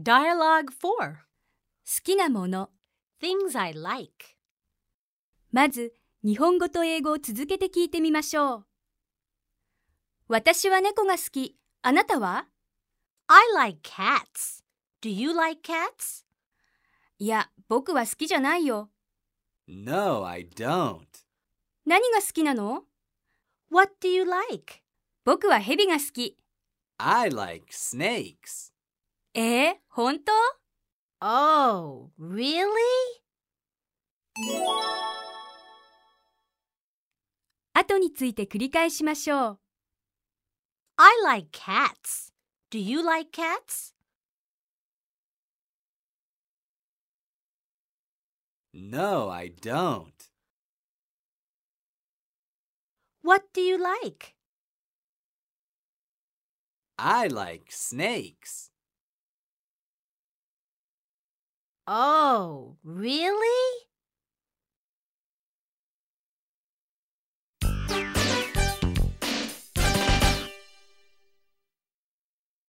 Dialogue 4好きなもの Things I like. まず日本語と英語を続けて聞いてみましょう私は猫が好きあなたは I like cats. Do you like cats? いや僕は好きじゃないよ No, I don't. 何が好きなの What do you like? 僕はヘビが好き I like snakes. えー、本当 Oh, really? 後について繰り返しましょう I like cats. Do you like cats? No, I don't. What do you like? I like snakes. Oh, really?